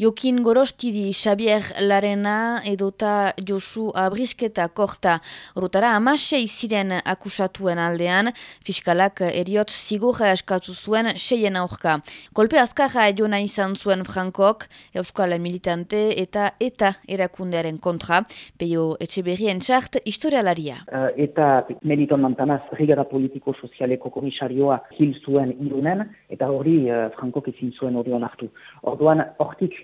Jokin Gorostidi, Xabier Larena edota Josu Abrisketa korta. Horutara, amasei ziren akusatuen aldean, fiskalak eriot zigorra eskatu zuen seien aurka. Kolpe azkarra jona izan zuen Frankok, Euskal Militante eta eta erakundearen kontra. Peio Etxeberrien txart, historialaria. Uh, eta Meliton Mantanaz, rigara politiko-sozialeko komisarioa hil zuen irunen, eta hori uh, Frankok ezin zuen hori onartu. Orduan, hortik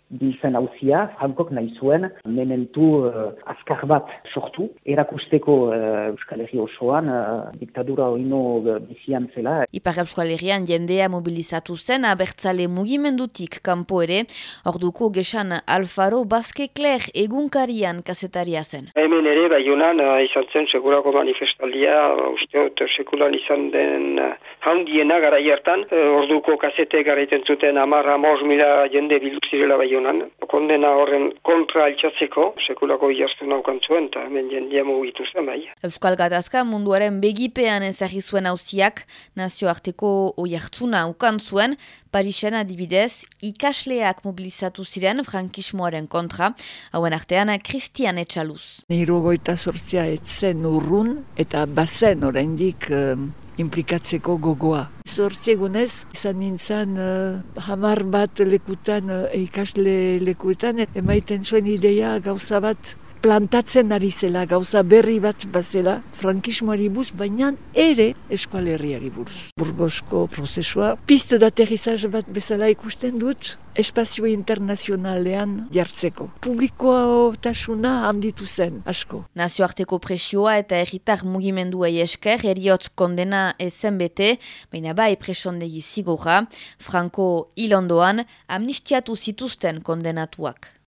biltzen hauzia, Frankok nahi zuen, mementu uh, azkar bat sortu, erakusteko uh, Euskal Herri osoan, uh, diktadura oino uh, bizian zela. Ipar Euskal Herrian jendea mobilizatu zen, abertzale mugimendutik kanpo ere, orduko gesan Alfaro Baske Kler egunkarian kasetaria zen. Hemen ere, bai honan, uh, izan zen segurako manifestaldia, usteot sekulan izan den uh, haundiena gara hartan, uh, orduko kasete garaiten zuten amarra mila jende bildu zirela bai honan, kondena horren kontra altxatzeko, sekulako iaztu naukan zuen, eta hemen jendia mugitu zen bai. Euskal Gatazka munduaren begipean ezagri zuen hauziak, nazioarteko oiartzuna ukan zuen, Parisen adibidez, ikasleak mobilizatu ziren frankismoaren kontra, hauen artean Christian Etxaluz. Niro goita sortzia etzen urrun eta bazen oraindik uh, implikatzeko gogoa. Zortzi egunez, izan nintzen uh, hamar bat lekutan, uh, ikasle lekuetan, emaiten zuen ideia gauza bat plantatzen ari zela, gauza berri bat bazela, frankismoari buz, baina ere eskualerriari buruz. Burgosko prozesua, piste daterrizaz bat bezala ikusten dut, espazio internazionalean jartzeko. Publikoa tasuna handitu zen, asko. Nazioarteko presioa eta erritar mugimenduei esker, eriotz kondena ezen bete, baina bai presondegi zigorra, Franco hilondoan amnistiatu zituzten kondenatuak.